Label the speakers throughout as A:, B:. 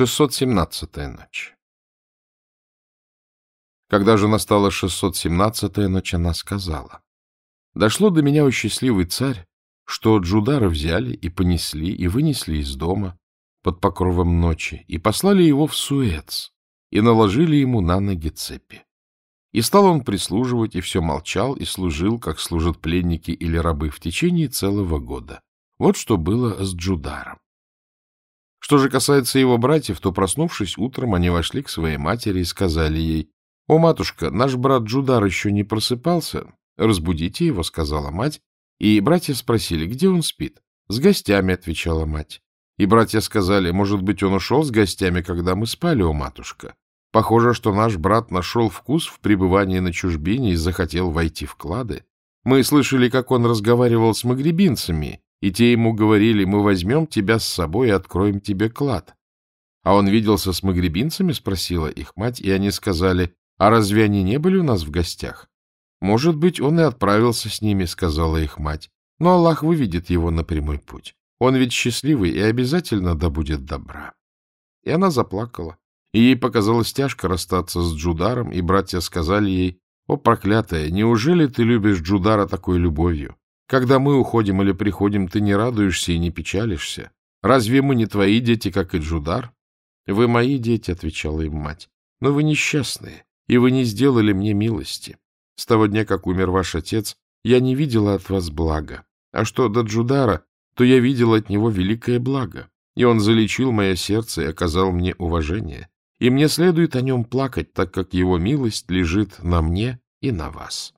A: 617-я ночь Когда же настала 617-я ночь, она сказала, «Дошло до меня, о счастливый царь, что Джудара взяли и понесли и вынесли из дома под покровом ночи и послали его в Суэц и наложили ему на ноги цепи. И стал он прислуживать, и все молчал, и служил, как служат пленники или рабы в течение целого года. Вот что было с Джударом. Что же касается его братьев, то, проснувшись утром, они вошли к своей матери и сказали ей, «О, матушка, наш брат Джудар еще не просыпался. Разбудите его», — сказала мать, и братья спросили, где он спит. «С гостями», — отвечала мать. И братья сказали, может быть, он ушел с гостями, когда мы спали, о матушка. Похоже, что наш брат нашел вкус в пребывании на чужбине и захотел войти в клады. Мы слышали, как он разговаривал с магребинцами, и те ему говорили, мы возьмем тебя с собой и откроем тебе клад. А он виделся с магребинцами, спросила их мать, и они сказали, а разве они не были у нас в гостях? Может быть, он и отправился с ними, сказала их мать, но Аллах выведет его на прямой путь. Он ведь счастливый и обязательно добудет добра. И она заплакала, и ей показалось тяжко расстаться с Джударом, и братья сказали ей, «О, проклятая, неужели ты любишь Джудара такой любовью? Когда мы уходим или приходим, ты не радуешься и не печалишься. Разве мы не твои дети, как и Джудар?» «Вы мои дети», — отвечала им мать, — «но вы несчастные, и вы не сделали мне милости. С того дня, как умер ваш отец, я не видела от вас блага. А что до Джудара, то я видела от него великое благо, и он залечил мое сердце и оказал мне уважение и мне следует о нем плакать, так как его милость лежит на мне и на вас.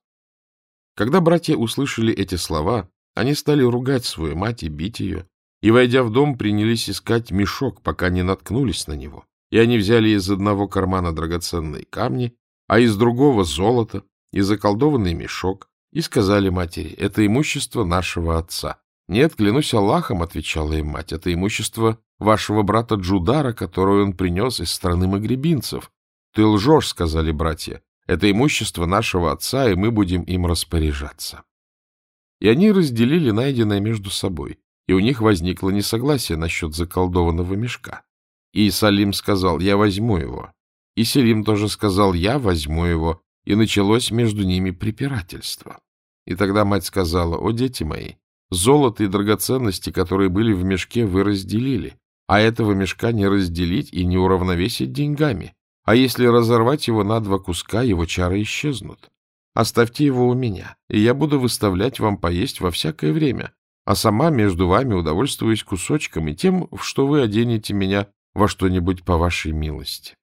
A: Когда братья услышали эти слова, они стали ругать свою мать и бить ее, и, войдя в дом, принялись искать мешок, пока не наткнулись на него. И они взяли из одного кармана драгоценные камни, а из другого — золото, и заколдованный мешок, и сказали матери, это имущество нашего отца. Нет, клянусь Аллахом, — отвечала им мать, — это имущество вашего брата Джудара, которое он принес из страны магребинцев. — Ты лжешь, — сказали братья. — Это имущество нашего отца, и мы будем им распоряжаться. И они разделили найденное между собой, и у них возникло несогласие насчет заколдованного мешка. И Салим сказал, я возьму его. И Селим тоже сказал, я возьму его, и началось между ними препирательство. И тогда мать сказала, о, дети мои, золото и драгоценности, которые были в мешке, вы разделили, а этого мешка не разделить и не уравновесить деньгами. А если разорвать его на два куска, его чары исчезнут. Оставьте его у меня, и я буду выставлять вам поесть во всякое время, а сама между вами удовольствуюсь кусочком и тем, что вы оденете меня во что-нибудь по вашей милости.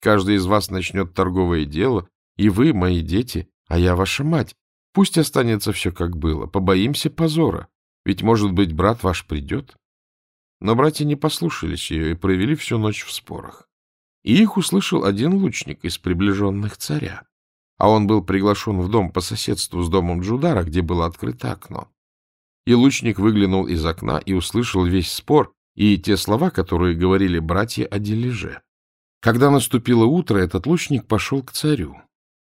A: Каждый из вас начнет торговое дело, и вы, мои дети, а я ваша мать. Пусть останется все, как было, побоимся позора, ведь, может быть, брат ваш придет. Но братья не послушались ее и провели всю ночь в спорах. И их услышал один лучник из приближенных царя, а он был приглашен в дом по соседству с домом Джудара, где было открыто окно. И лучник выглянул из окна и услышал весь спор и те слова, которые говорили братья о дележе. Когда наступило утро, этот лучник пошел к царю,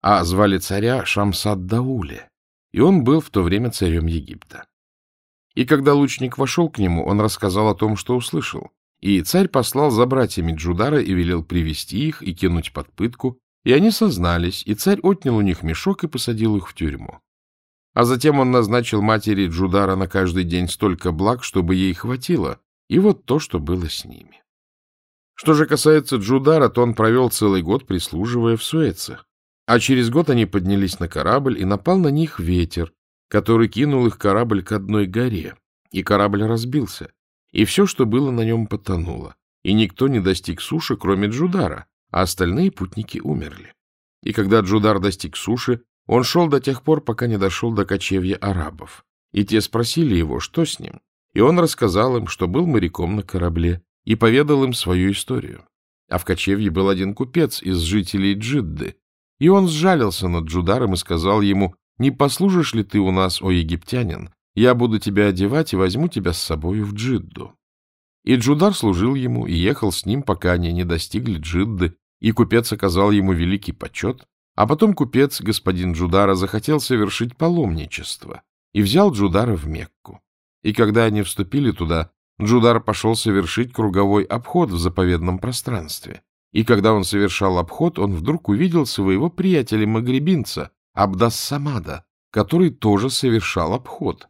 A: а звали царя Шамсад-Дауле, и он был в то время царем Египта. И когда лучник вошел к нему, он рассказал о том, что услышал. И царь послал за братьями Джудара и велел привести их и кинуть под пытку, и они сознались, и царь отнял у них мешок и посадил их в тюрьму. А затем он назначил матери Джудара на каждый день столько благ, чтобы ей хватило, и вот то, что было с ними. Что же касается Джудара, то он провел целый год, прислуживая в Суэце. А через год они поднялись на корабль, и напал на них ветер, который кинул их корабль к одной горе, и корабль разбился, и все, что было на нем, потонуло, и никто не достиг суши, кроме Джудара, а остальные путники умерли. И когда Джудар достиг суши, он шел до тех пор, пока не дошел до кочевья арабов. И те спросили его, что с ним. И он рассказал им, что был моряком на корабле, и поведал им свою историю. А в кочевье был один купец из жителей Джидды, и он сжалился над Джударом и сказал ему, не послужишь ли ты у нас, о египтянин? Я буду тебя одевать и возьму тебя с собою в Джидду. И Джудар служил ему и ехал с ним, пока они не достигли Джидды, и купец оказал ему великий почет, а потом купец, господин Джудара, захотел совершить паломничество и взял Джудара в Мекку. И когда они вступили туда, Джудар пошел совершить круговой обход в заповедном пространстве. И когда он совершал обход, он вдруг увидел своего приятеля-магребинца, Абдас-Самада, который тоже совершал обход.